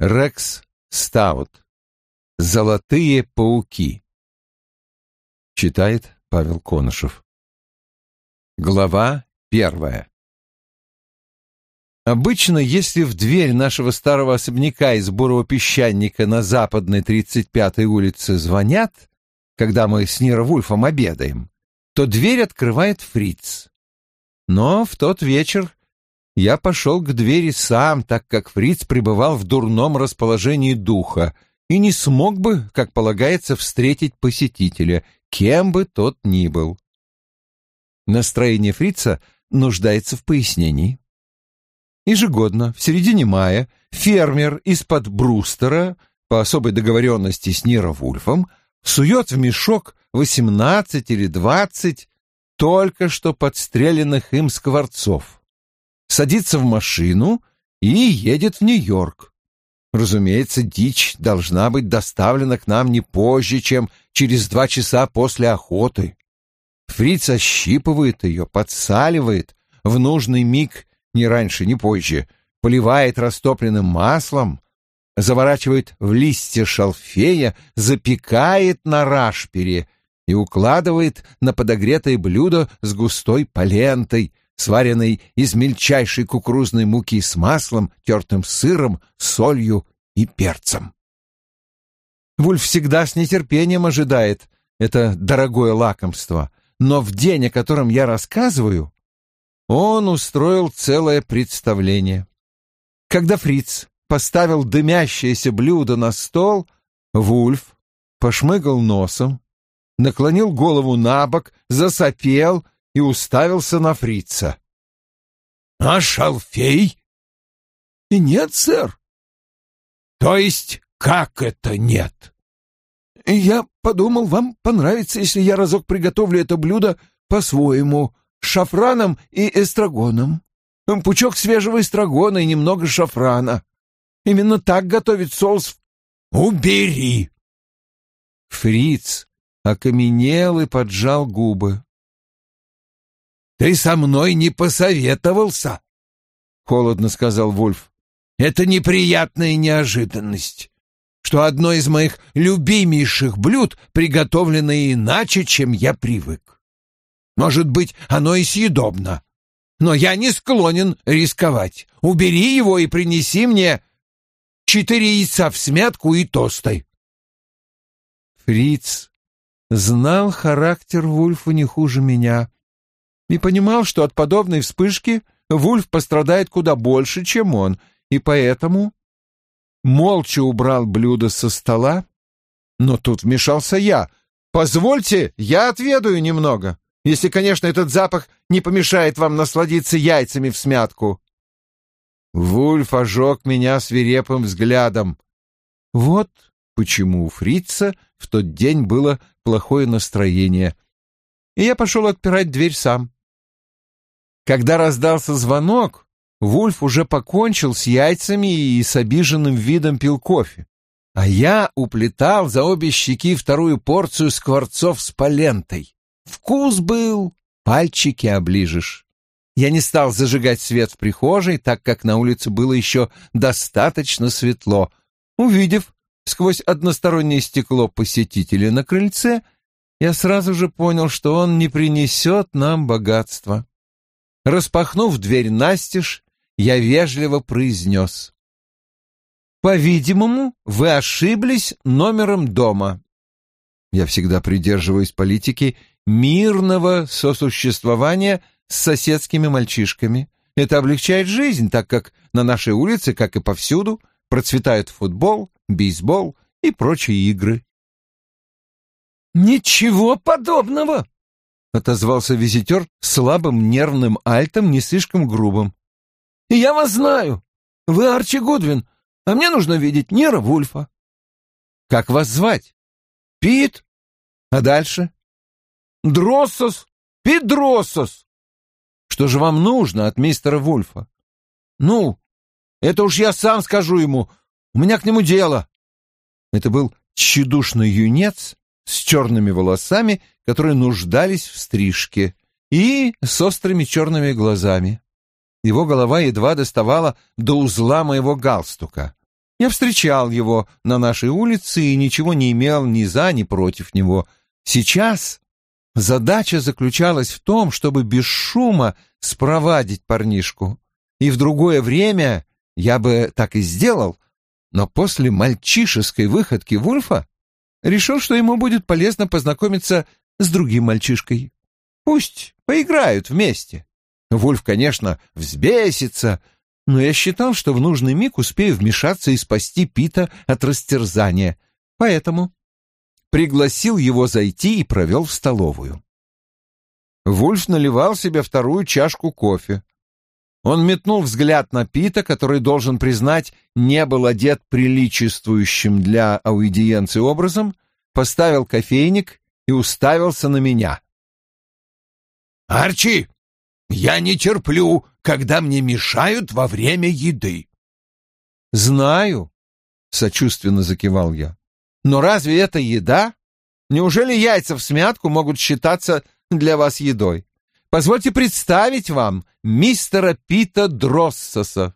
Рекс Стаут. Золотые пауки. Читает Павел Конышев. Глава первая. Обычно, если в дверь нашего старого особняка из бурого песчаника на западной 35-й улице звонят, когда мы с Нира Вульфом обедаем, то дверь открывает фриц. Но в тот вечер я пошел к двери сам, так как Фриц пребывал в дурном расположении духа и не смог бы, как полагается, встретить посетителя, кем бы тот ни был. Настроение Фрица нуждается в пояснении. Ежегодно, в середине мая, фермер из-под Брустера, по особой договоренности с Ниро Вульфом, сует в мешок восемнадцать или двадцать только что подстреленных им скворцов садится в машину и едет в Нью-Йорк. Разумеется, дичь должна быть доставлена к нам не позже, чем через два часа после охоты. Фриц ощипывает ее, подсаливает, в нужный миг, ни раньше, ни позже, поливает растопленным маслом, заворачивает в листья шалфея, запекает на рашпере и укладывает на подогретое блюдо с густой полентой, сваренный из мельчайшей кукурузной муки с маслом, тертым сыром, солью и перцем. Вульф всегда с нетерпением ожидает это дорогое лакомство, но в день, о котором я рассказываю, он устроил целое представление. Когда Фриц поставил дымящееся блюдо на стол, Вульф пошмыгал носом, наклонил голову на бок, засопел и уставился на фрица. «А шалфей?» «И нет, сэр». «То есть как это нет?» «Я подумал, вам понравится, если я разок приготовлю это блюдо по-своему, с шафраном и эстрагоном. Пучок свежего эстрагона и немного шафрана. Именно так готовить соус. Убери!» Фриц окаменел и поджал губы. Ты со мной не посоветовался, — холодно сказал Вульф. Это неприятная неожиданность, что одно из моих любимейших блюд приготовлено иначе, чем я привык. Может быть, оно и съедобно, но я не склонен рисковать. Убери его и принеси мне четыре яйца в смятку и тостой. Фриц знал характер Вульфа не хуже меня и понимал, что от подобной вспышки Вульф пострадает куда больше, чем он, и поэтому молча убрал блюдо со стола. Но тут вмешался я. «Позвольте, я отведаю немного, если, конечно, этот запах не помешает вам насладиться яйцами в смятку». Вульф ожег меня свирепым взглядом. Вот почему у фрица в тот день было плохое настроение. И я пошел отпирать дверь сам. Когда раздался звонок, Вульф уже покончил с яйцами и с обиженным видом пил кофе. А я уплетал за обе щеки вторую порцию скворцов с полентой. Вкус был, пальчики оближешь. Я не стал зажигать свет в прихожей, так как на улице было еще достаточно светло. Увидев сквозь одностороннее стекло посетителя на крыльце, я сразу же понял, что он не принесет нам богатства. Распахнув дверь настежь, я вежливо произнес. «По-видимому, вы ошиблись номером дома». Я всегда придерживаюсь политики мирного сосуществования с соседскими мальчишками. Это облегчает жизнь, так как на нашей улице, как и повсюду, процветают футбол, бейсбол и прочие игры. «Ничего подобного!» Отозвался визитер слабым нервным альтом, не слишком грубым. «Я вас знаю. Вы Арчи Гудвин, а мне нужно видеть Нера Вульфа». «Как вас звать?» «Пит. А дальше?» «Дроссос. Пит Дроссос». «Что же вам нужно от мистера Вульфа?» «Ну, это уж я сам скажу ему. У меня к нему дело». Это был тщедушный юнец с черными волосами которые нуждались в стрижке, и с острыми черными глазами. Его голова едва доставала до узла моего галстука. Я встречал его на нашей улице и ничего не имел ни за, ни против него. Сейчас задача заключалась в том, чтобы без шума спровадить парнишку. И в другое время я бы так и сделал, но после мальчишеской выходки Вульфа решил, что ему будет полезно познакомиться с другим мальчишкой. Пусть поиграют вместе. Вульф, конечно, взбесится, но я считал, что в нужный миг успею вмешаться и спасти Пита от растерзания, поэтому пригласил его зайти и провел в столовую. Вульф наливал себе вторую чашку кофе. Он метнул взгляд на Пита, который, должен признать, не был одет приличествующим для аудиенции образом, поставил кофейник и уставился на меня. «Арчи, я не терплю, когда мне мешают во время еды». «Знаю», — сочувственно закивал я. «Но разве это еда? Неужели яйца в смятку могут считаться для вас едой? Позвольте представить вам мистера Пита Дроссоса.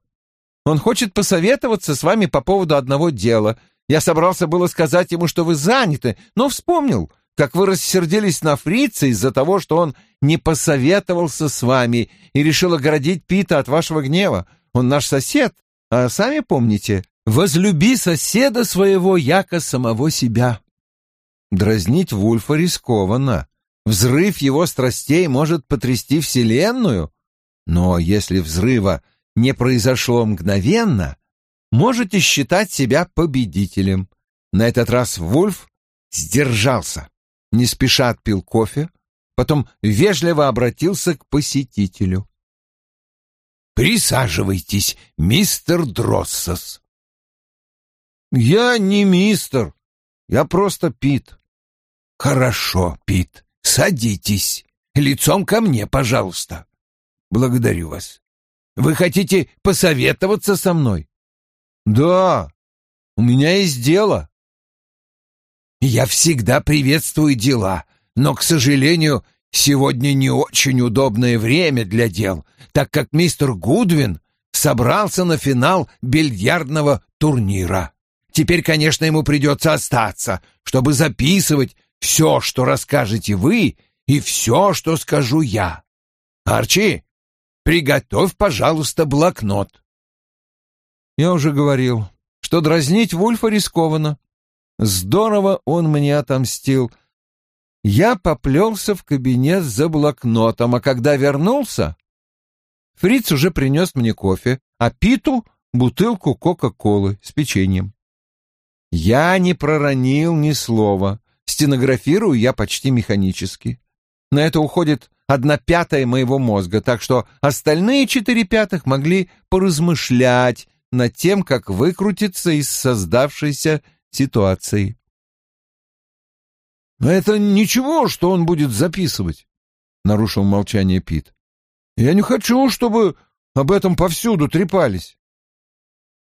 Он хочет посоветоваться с вами по поводу одного дела. Я собрался было сказать ему, что вы заняты, но вспомнил, как вы рассердились на фрица из-за того, что он не посоветовался с вами и решил оградить Пита от вашего гнева. Он наш сосед, а сами помните, возлюби соседа своего, яко самого себя. Дразнить Вульфа рискованно. Взрыв его страстей может потрясти Вселенную. Но если взрыва не произошло мгновенно, можете считать себя победителем. На этот раз Вульф сдержался не спеша отпил кофе, потом вежливо обратился к посетителю. «Присаживайтесь, мистер Дроссос». «Я не мистер, я просто Пит». «Хорошо, Пит, садитесь. Лицом ко мне, пожалуйста. Благодарю вас. Вы хотите посоветоваться со мной?» «Да, у меня есть дело». Я всегда приветствую дела, но, к сожалению, сегодня не очень удобное время для дел, так как мистер Гудвин собрался на финал бильярдного турнира. Теперь, конечно, ему придется остаться, чтобы записывать все, что расскажете вы, и все, что скажу я. Арчи, приготовь, пожалуйста, блокнот. Я уже говорил, что дразнить Вульфа рискованно. Здорово он мне отомстил. Я поплелся в кабинет за блокнотом, а когда вернулся, Фриц уже принес мне кофе, а Питу — бутылку Кока-Колы с печеньем. Я не проронил ни слова. Стенографирую я почти механически. На это уходит одна пятая моего мозга, так что остальные четыре пятых могли поразмышлять над тем, как выкрутиться из создавшейся ситуации. «Но это ничего, что он будет записывать», — нарушил молчание Пит. «Я не хочу, чтобы об этом повсюду трепались».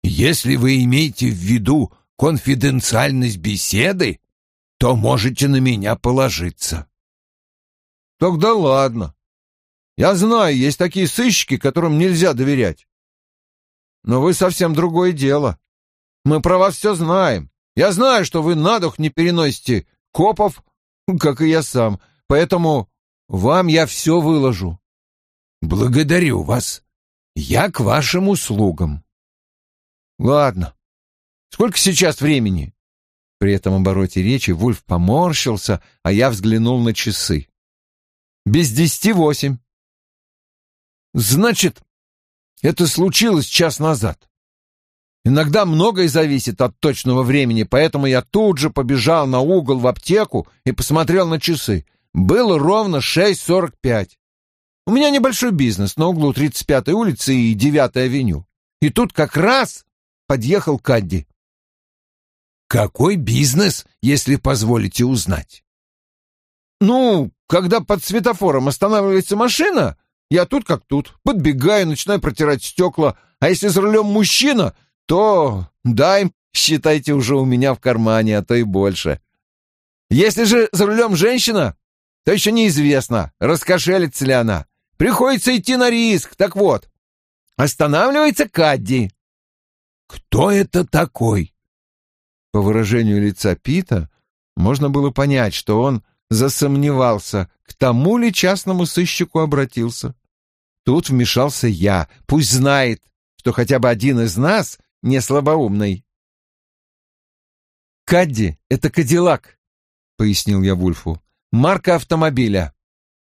«Если вы имеете в виду конфиденциальность беседы, то можете на меня положиться». «Тогда ладно. Я знаю, есть такие сыщики, которым нельзя доверять. Но вы совсем другое дело. Мы про вас все знаем. Я знаю, что вы на дух не переносите копов, как и я сам, поэтому вам я все выложу. Благодарю вас. Я к вашим услугам. Ладно. Сколько сейчас времени? При этом обороте речи Вульф поморщился, а я взглянул на часы. Без десяти восемь. Значит, это случилось час назад. Иногда многое зависит от точного времени, поэтому я тут же побежал на угол в аптеку и посмотрел на часы. Было ровно 6.45. У меня небольшой бизнес на углу 35-й улицы и 9-й авеню. И тут как раз подъехал Кадди. «Какой бизнес, если позволите узнать?» «Ну, когда под светофором останавливается машина, я тут как тут, подбегаю, начинаю протирать стекла, а если за рулем мужчина, то дай, считайте, уже у меня в кармане, а то и больше. Если же за рулем женщина, то еще неизвестно, раскошелится ли она. Приходится идти на риск. Так вот, останавливается Кадди. кто это такой?» По выражению лица Пита можно было понять, что он засомневался, к тому ли частному сыщику обратился. Тут вмешался я, пусть знает, что хотя бы один из нас не слабоумный. «Кадди — это Кадиллак», — пояснил я Вульфу. «Марка автомобиля».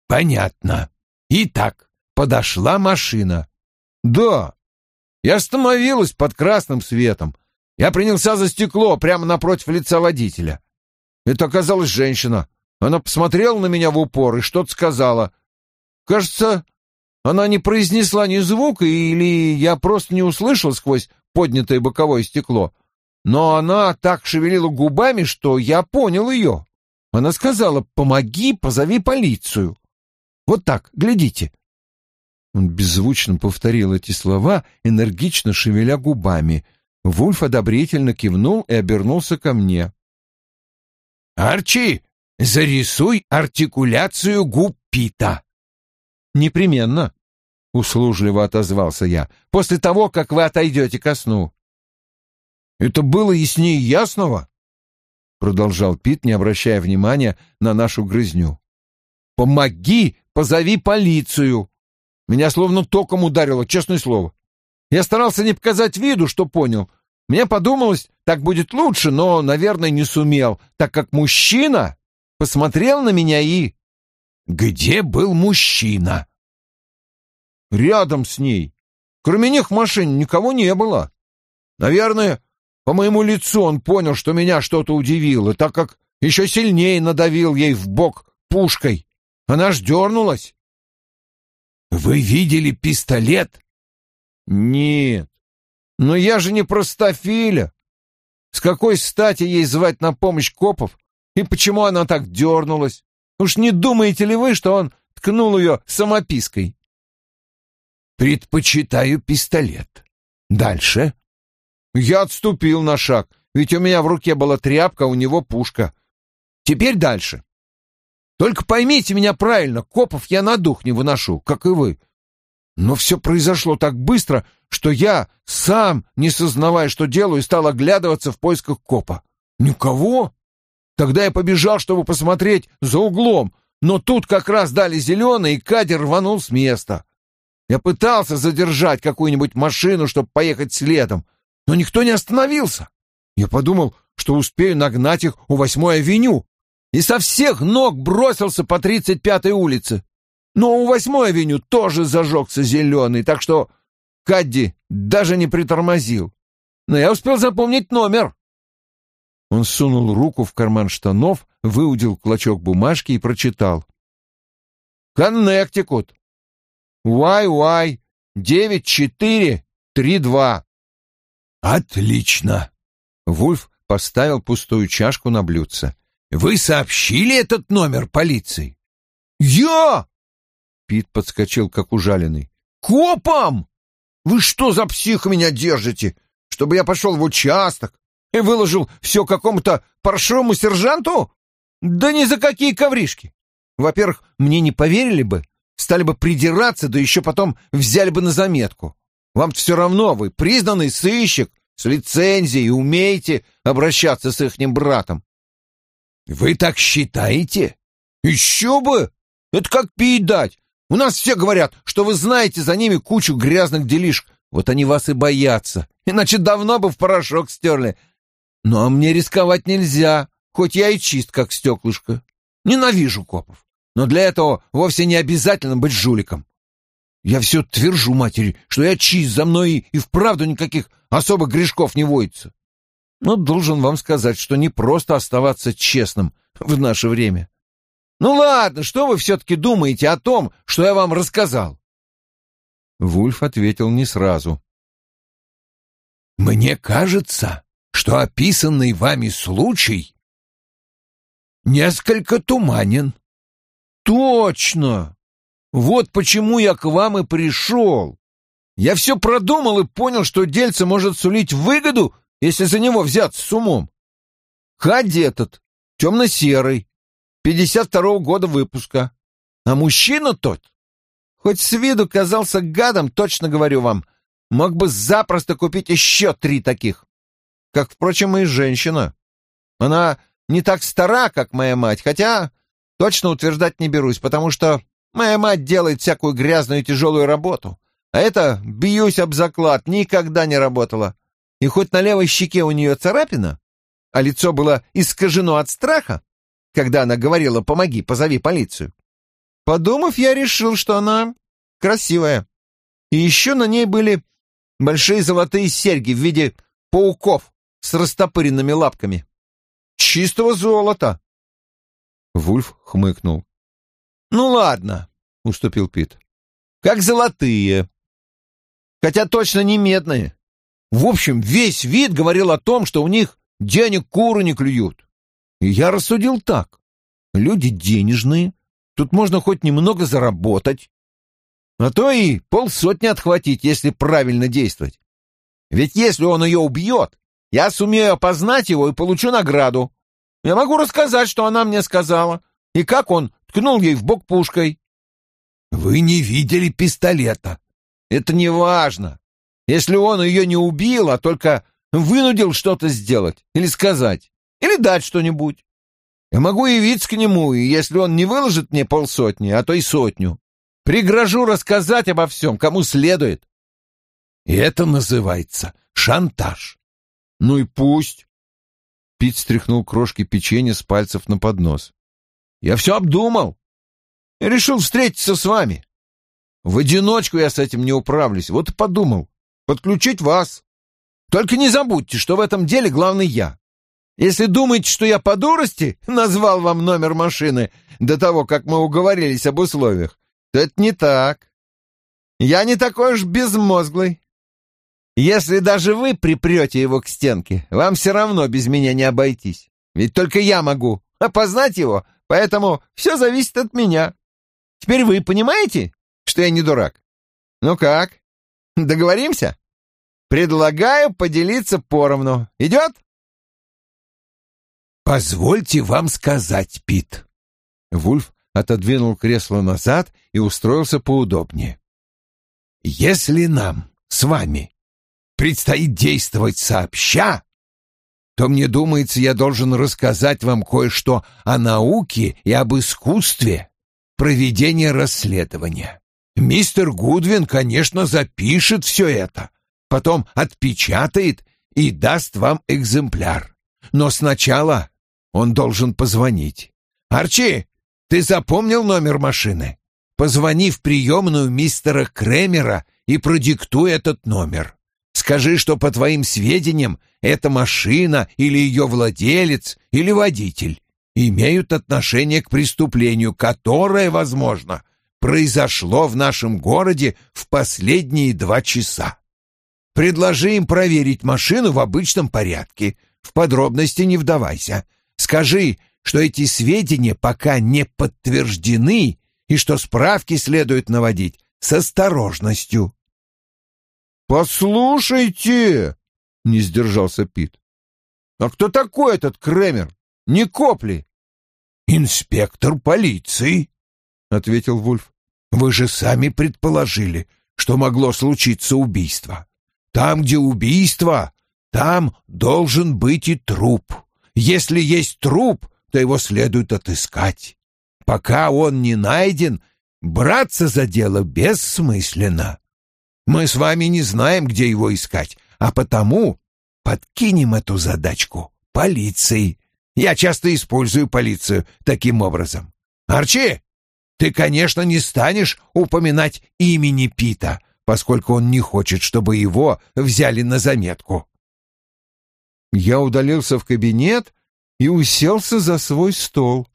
«Понятно. Итак, подошла машина». «Да. И остановилась под красным светом. Я принялся за стекло прямо напротив лица водителя. Это оказалась женщина. Она посмотрела на меня в упор и что-то сказала. Кажется, она не произнесла ни звука, или я просто не услышал сквозь поднятое боковое стекло. Но она так шевелила губами, что я понял ее. Она сказала «Помоги, позови полицию». Вот так, глядите. Он беззвучно повторил эти слова, энергично шевеля губами. Вульф одобрительно кивнул и обернулся ко мне. «Арчи, зарисуй артикуляцию губ Пита». «Непременно», — услужливо отозвался я, — «после того, как вы отойдете ко сну». «Это было яснее ясного», — продолжал Пит, не обращая внимания на нашу грызню. «Помоги, позови полицию!» Меня словно током ударило, честное слово. Я старался не показать виду, что понял. Мне подумалось, так будет лучше, но, наверное, не сумел, так как мужчина посмотрел на меня и... Где был мужчина? Рядом с ней. Кроме них в машине никого не было. Наверное, по моему лицу он понял, что меня что-то удивило, так как еще сильнее надавил ей в бок пушкой. Она ж дернулась. «Вы видели пистолет?» «Нет. Но я же не простофиля. С какой стати ей звать на помощь копов? И почему она так дернулась? Уж не думаете ли вы, что он ткнул ее самопиской?» «Предпочитаю пистолет. Дальше?» Я отступил на шаг, ведь у меня в руке была тряпка, у него пушка. Теперь дальше. Только поймите меня правильно, копов я на дух не выношу, как и вы. Но все произошло так быстро, что я, сам, не сознавая, что делаю, стал оглядываться в поисках копа. Никого. Тогда я побежал, чтобы посмотреть за углом, но тут как раз дали зеленый, и кадер рванул с места. Я пытался задержать какую-нибудь машину, чтобы поехать следом, но никто не остановился. Я подумал, что успею нагнать их у восьмой авеню, и со всех ног бросился по тридцать пятой улице. Но у восьмой авеню тоже зажегся зеленый, так что Кадди даже не притормозил. Но я успел запомнить номер. Он сунул руку в карман штанов, выудил клочок бумажки и прочитал. «Коннектикут. YY 9432». «Отлично!» Вульф поставил пустую чашку на блюдце. «Вы сообщили этот номер полиции?» «Я!» Пит подскочил, как ужаленный. «Копам! Вы что за псих меня держите? Чтобы я пошел в участок и выложил все какому-то паршивому сержанту? Да ни за какие ковришки! Во-первых, мне не поверили бы, стали бы придираться, да еще потом взяли бы на заметку. Вам все равно, вы признанный сыщик с лицензией, умеете обращаться с ихним братом. Вы так считаете? Еще бы! Это как пить дать. У нас все говорят, что вы знаете за ними кучу грязных делишек. Вот они вас и боятся. Иначе давно бы в порошок стерли. Ну а мне рисковать нельзя, хоть я и чист, как стеклышко. Ненавижу копов. Но для этого вовсе не обязательно быть жуликом. Я все твержу матери, что я чист, за мной и, вправду никаких особых грешков не водится. Но должен вам сказать, что не просто оставаться честным в наше время. Ну ладно, что вы все-таки думаете о том, что я вам рассказал? Вульф ответил не сразу. «Мне кажется, что описанный вами случай несколько туманен». «Точно! Вот почему я к вам и пришел. Я все продумал и понял, что дельце может сулить выгоду, если за него взяться с умом. Хадди этот, темно-серый, 52-го года выпуска. А мужчина тот, хоть с виду казался гадом, точно говорю вам, мог бы запросто купить еще три таких. Как, впрочем, и женщина. Она не так стара, как моя мать, хотя точно утверждать не берусь, потому что моя мать делает всякую грязную и тяжелую работу, а это, бьюсь об заклад, никогда не работала. И хоть на левой щеке у нее царапина, а лицо было искажено от страха, когда она говорила «помоги, позови полицию», подумав, я решил, что она красивая. И еще на ней были большие золотые серьги в виде пауков с растопыренными лапками. Чистого золота. Вульф хмыкнул. «Ну ладно», — уступил Пит. «Как золотые. Хотя точно не медные. В общем, весь вид говорил о том, что у них денег куры не клюют. И я рассудил так. Люди денежные, тут можно хоть немного заработать, а то и полсотни отхватить, если правильно действовать. Ведь если он ее убьет, я сумею опознать его и получу награду. Я могу рассказать, что она мне сказала, и как он ткнул ей в бок пушкой. Вы не видели пистолета. Это не важно. Если он ее не убил, а только вынудил что-то сделать или сказать, или дать что-нибудь. Я могу явиться к нему, и если он не выложит мне полсотни, а то и сотню, Пригрожу рассказать обо всем, кому следует. И это называется шантаж. Ну и пусть. Пит стряхнул крошки печенья с пальцев на поднос. Я все обдумал и решил встретиться с вами. В одиночку я с этим не управлюсь, вот и подумал подключить вас. Только не забудьте, что в этом деле главный я. Если думаете, что я по дурости назвал вам номер машины до того, как мы уговорились об условиях, это не так. Я не такой уж безмозглый. Если даже вы припрете его к стенке, вам все равно без меня не обойтись. Ведь только я могу опознать его, поэтому все зависит от меня. Теперь вы понимаете, что я не дурак? Ну как, договоримся? Предлагаю поделиться поровну. Идет? Позвольте вам сказать, Пит. Вульф отодвинул кресло назад и устроился поудобнее. «Если нам с вами предстоит действовать сообща, то, мне думается, я должен рассказать вам кое-что о науке и об искусстве проведения расследования. Мистер Гудвин, конечно, запишет все это, потом отпечатает и даст вам экземпляр. Но сначала он должен позвонить. «Арчи, ты запомнил номер машины? Позвони в приемную мистера Кремера и продиктуй этот номер. Скажи, что по твоим сведениям эта машина или ее владелец или водитель имеют отношение к преступлению, которое, возможно, произошло в нашем городе в последние два часа. Предложи им проверить машину в обычном порядке. В подробности не вдавайся. Скажи, что эти сведения пока не подтверждены и что справки следует наводить с осторожностью. «Послушайте!» — не сдержался Пит. «А кто такой этот Кремер? Не Копли?» «Инспектор полиции», — ответил Вульф. «Вы же сами предположили, что могло случиться убийство. Там, где убийство, там должен быть и труп. Если есть труп, то его следует отыскать. Пока он не найден, браться за дело бессмысленно. Мы с вами не знаем, где его искать, а потому подкинем эту задачку полиции. Я часто использую полицию таким образом. Арчи, ты, конечно, не станешь упоминать имени Пита, поскольку он не хочет, чтобы его взяли на заметку. Я удалился в кабинет и уселся за свой стол.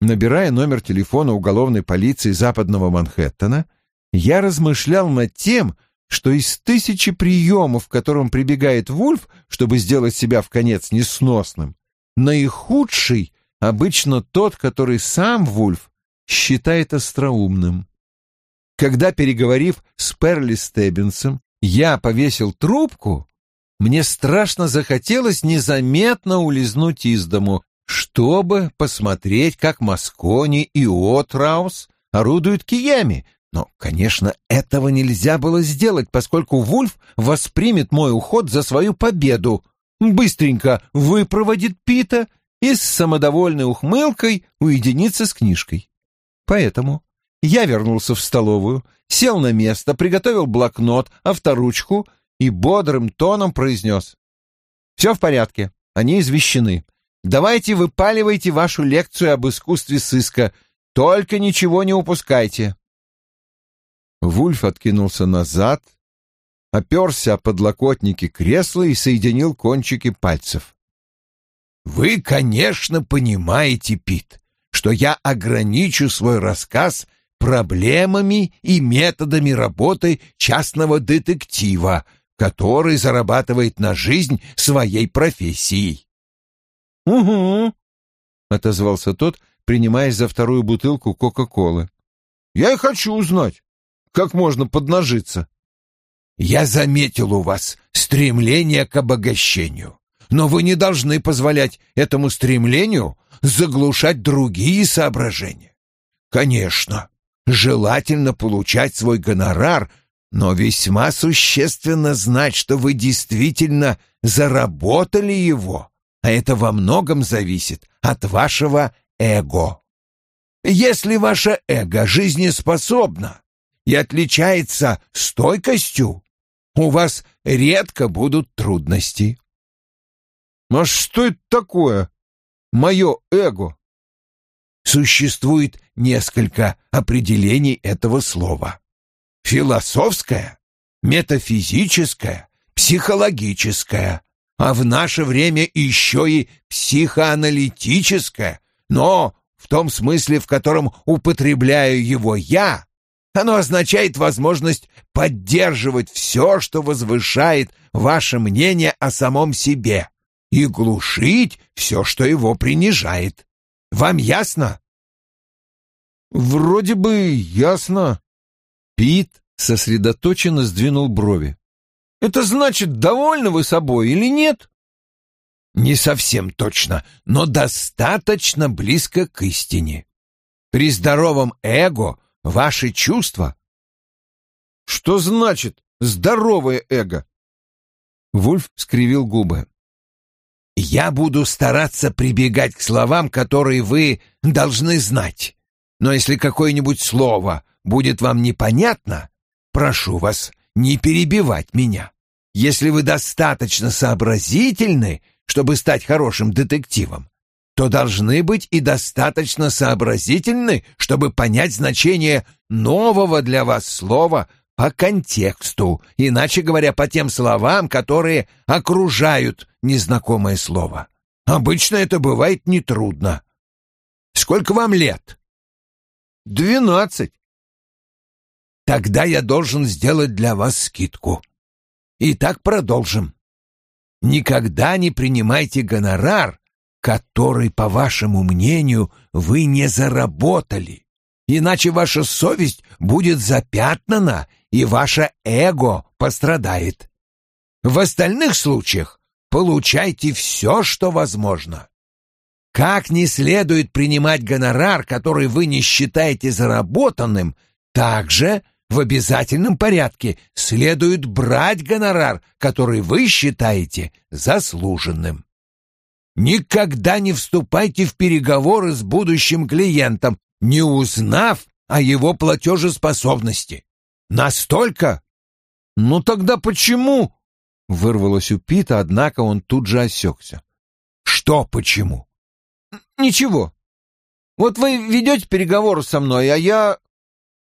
Набирая номер телефона уголовной полиции западного Манхэттена, я размышлял над тем, что из тысячи приемов, к которым прибегает Вульф, чтобы сделать себя в конец несносным, наихудший обычно тот, который сам Вульф считает остроумным. Когда, переговорив с Перли Стеббинсом, я повесил трубку, мне страшно захотелось незаметно улизнуть из дому, чтобы посмотреть, как Маскони и Отраус орудуют киями, Но, конечно, этого нельзя было сделать, поскольку Вульф воспримет мой уход за свою победу, быстренько выпроводит Пита и с самодовольной ухмылкой уединится с книжкой. Поэтому я вернулся в столовую, сел на место, приготовил блокнот, авторучку и бодрым тоном произнес. «Все в порядке, они извещены. Давайте выпаливайте вашу лекцию об искусстве сыска, только ничего не упускайте». Вульф откинулся назад, оперся о подлокотники кресла и соединил кончики пальцев. «Вы, конечно, понимаете, Пит, что я ограничу свой рассказ проблемами и методами работы частного детектива, который зарабатывает на жизнь своей профессией. «Угу», — отозвался тот, принимаясь за вторую бутылку Кока-Колы. «Я и хочу узнать, как можно поднажиться». «Я заметил у вас стремление к обогащению, но вы не должны позволять этому стремлению заглушать другие соображения. Конечно, Желательно получать свой гонорар, но весьма существенно знать, что вы действительно заработали его, а это во многом зависит от вашего эго. Если ваше эго жизнеспособно и отличается стойкостью, у вас редко будут трудности. А что это такое? Мое эго? Существует несколько определений этого слова. Философское, метафизическое, психологическое, а в наше время еще и психоаналитическое, но в том смысле, в котором употребляю его я, оно означает возможность поддерживать все, что возвышает ваше мнение о самом себе, и глушить все, что его принижает. Вам ясно? Вроде бы ясно. Пит сосредоточенно сдвинул брови. Это значит, довольны вы собой или нет? Не совсем точно, но достаточно близко к истине. При здоровом эго ваши чувства... Что значит здоровое эго? Вульф скривил губы. Я буду стараться прибегать к словам, которые вы должны знать. Но если какое-нибудь слово будет вам непонятно, прошу вас не перебивать меня. Если вы достаточно сообразительны, чтобы стать хорошим детективом, то должны быть и достаточно сообразительны, чтобы понять значение нового для вас слова по контексту, иначе говоря, по тем словам, которые окружают незнакомое слово. Обычно это бывает нетрудно. Сколько вам лет? Двенадцать. Тогда я должен сделать для вас скидку. Итак, продолжим. Никогда не принимайте гонорар, который, по вашему мнению, вы не заработали. Иначе ваша совесть будет запятнана, и ваше эго пострадает. В остальных случаях получайте все, что возможно. Как не следует принимать гонорар, который вы не считаете заработанным, также в обязательном порядке следует брать гонорар, который вы считаете заслуженным. Никогда не вступайте в переговоры с будущим клиентом, не узнав о его платежеспособности. Настолько? Ну тогда почему? Вырвалось у Пита, однако он тут же осекся. Что почему? Ничего. Вот вы ведете переговоры со мной, а я...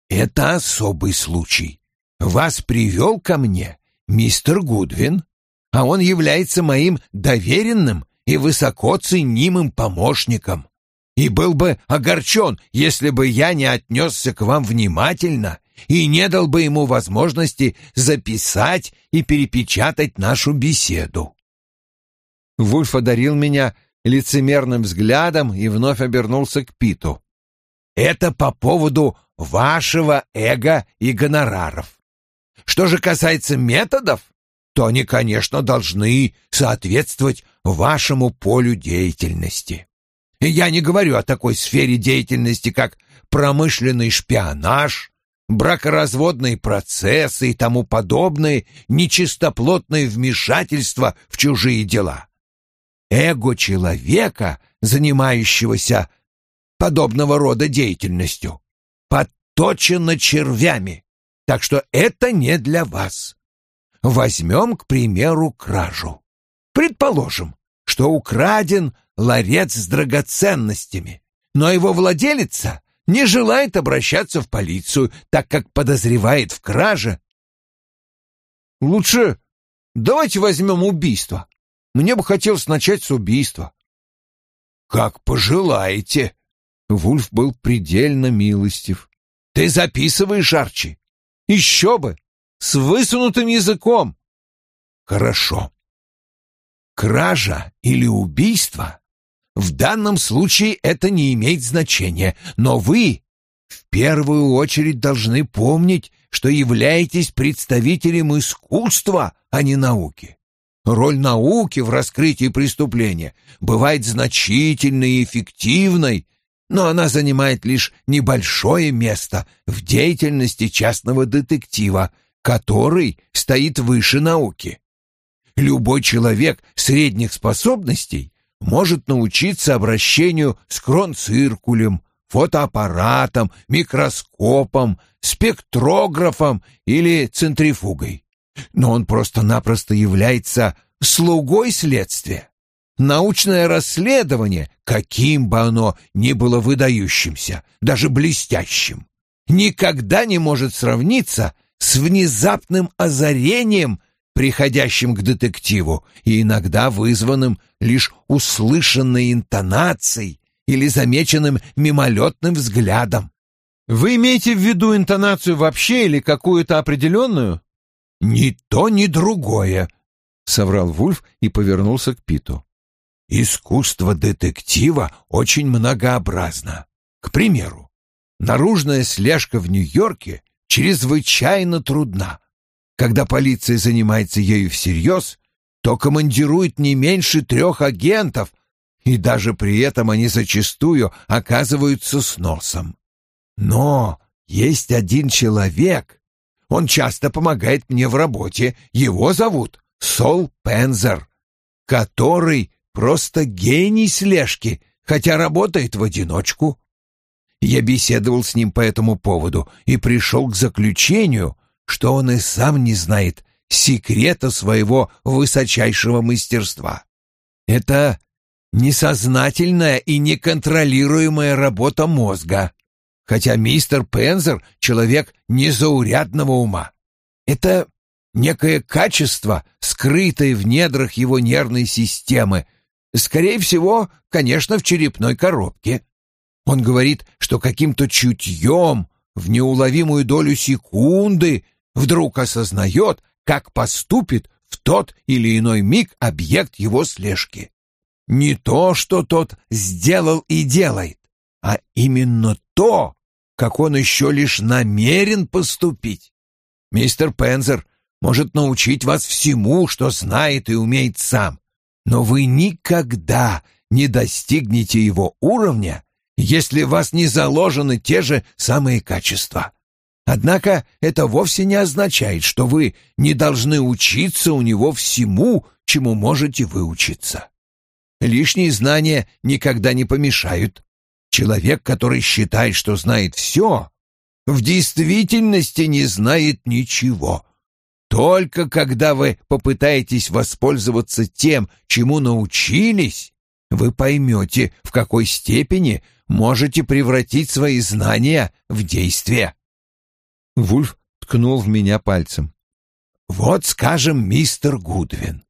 Это особый случай. Вас привел ко мне мистер Гудвин, а он является моим доверенным и высоко ценимым помощником. И был бы огорчен, если бы я не отнесся к вам внимательно и не дал бы ему возможности записать и перепечатать нашу беседу. Вульф одарил меня лицемерным взглядом и вновь обернулся к Питу. «Это по поводу вашего эго и гонораров. Что же касается методов, то они, конечно, должны соответствовать вашему полю деятельности. Я не говорю о такой сфере деятельности, как промышленный шпионаж, бракоразводные процессы и тому подобные нечистоплотные вмешательства в чужие дела. Эго человека, занимающегося подобного рода деятельностью, подточено червями, так что это не для вас. Возьмем, к примеру, кражу. Предположим, что украден ларец с драгоценностями, но его владелица не желает обращаться в полицию, так как подозревает в краже. Лучше давайте возьмем убийство. Мне бы хотелось начать с убийства. Как пожелаете. Вульф был предельно милостив. Ты записываешь, Арчи? Еще бы! С высунутым языком. Хорошо. Кража или убийство в данном случае это не имеет значения, но вы в первую очередь должны помнить, что являетесь представителем искусства, а не науки. Роль науки в раскрытии преступления бывает значительной и эффективной, но она занимает лишь небольшое место в деятельности частного детектива, который стоит выше науки. Любой человек средних способностей может научиться обращению с кронциркулем, фотоаппаратом, микроскопом, спектрографом или центрифугой. Но он просто-напросто является слугой следствия. Научное расследование, каким бы оно ни было выдающимся, даже блестящим, никогда не может сравниться с внезапным озарением – приходящим к детективу и иногда вызванным лишь услышанной интонацией или замеченным мимолетным взглядом. Вы имеете в виду интонацию вообще или какую-то определенную? Ни то, ни другое, — соврал Вульф и повернулся к Питу. Искусство детектива очень многообразно. К примеру, наружная слежка в Нью-Йорке чрезвычайно трудна. Когда полиция занимается ею всерьез, то командирует не меньше трех агентов, и даже при этом они зачастую оказываются с носом. Но есть один человек, он часто помогает мне в работе, его зовут Сол Пензер, который просто гений слежки, хотя работает в одиночку. Я беседовал с ним по этому поводу и пришел к заключению, что он и сам не знает секрета своего высочайшего мастерства. Это несознательная и неконтролируемая работа мозга, хотя мистер Пензер — человек незаурядного ума. Это некое качество, скрытое в недрах его нервной системы, скорее всего, конечно, в черепной коробке. Он говорит, что каким-то чутьем в неуловимую долю секунды вдруг осознает, как поступит в тот или иной миг объект его слежки. Не то, что тот сделал и делает, а именно то, как он еще лишь намерен поступить. Мистер Пензер может научить вас всему, что знает и умеет сам, но вы никогда не достигнете его уровня, если в вас не заложены те же самые качества. Однако это вовсе не означает, что вы не должны учиться у него всему, чему можете выучиться. Лишние знания никогда не помешают. Человек, который считает, что знает все, в действительности не знает ничего. Только когда вы попытаетесь воспользоваться тем, чему научились, вы поймете, в какой степени можете превратить свои знания в действие. Вульф ткнул в меня пальцем. «Вот, скажем, мистер Гудвин.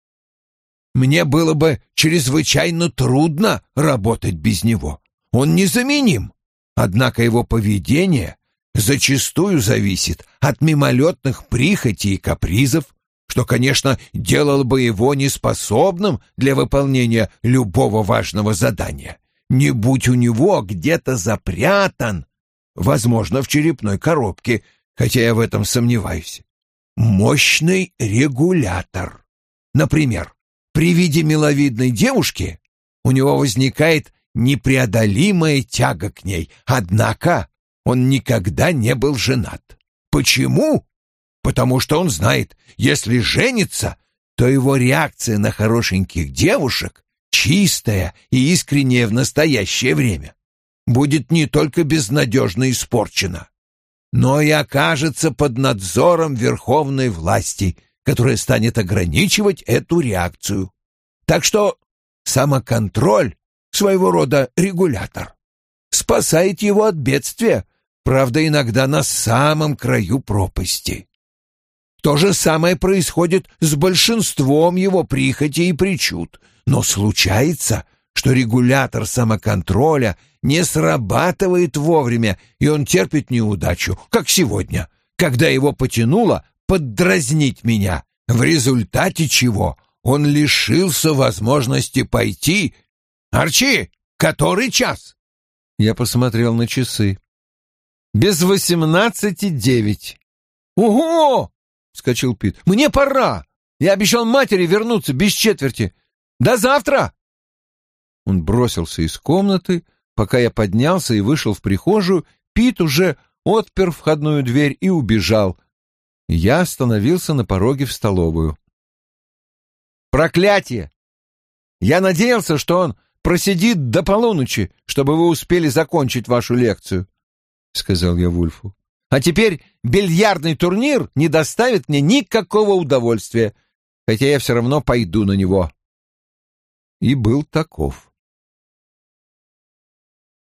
Мне было бы чрезвычайно трудно работать без него. Он незаменим. Однако его поведение зачастую зависит от мимолетных прихотей и капризов, что, конечно, делало бы его неспособным для выполнения любого важного задания. Не будь у него где-то запрятан, возможно, в черепной коробке, хотя я в этом сомневаюсь. Мощный регулятор. Например, при виде миловидной девушки у него возникает непреодолимая тяга к ней, однако он никогда не был женат. Почему? Потому что он знает, если женится, то его реакция на хорошеньких девушек, чистая и искренняя в настоящее время, будет не только безнадежно испорчена, но и окажется под надзором верховной власти, которая станет ограничивать эту реакцию. Так что самоконтроль — своего рода регулятор. Спасает его от бедствия, правда, иногда на самом краю пропасти. То же самое происходит с большинством его прихотей и причуд, но случается, что регулятор самоконтроля не срабатывает вовремя, и он терпит неудачу, как сегодня, когда его потянуло поддразнить меня, в результате чего он лишился возможности пойти. «Арчи, который час?» Я посмотрел на часы. «Без восемнадцати девять». «Ого!» — вскочил Пит. «Мне пора! Я обещал матери вернуться без четверти. До завтра!» Он бросился из комнаты. Пока я поднялся и вышел в прихожую, Пит уже отпер входную дверь и убежал. Я остановился на пороге в столовую. «Проклятие! Я надеялся, что он просидит до полуночи, чтобы вы успели закончить вашу лекцию», — сказал я Вульфу. А теперь бильярдный турнир не доставит мне никакого удовольствия, хотя я все равно пойду на него. И был таков.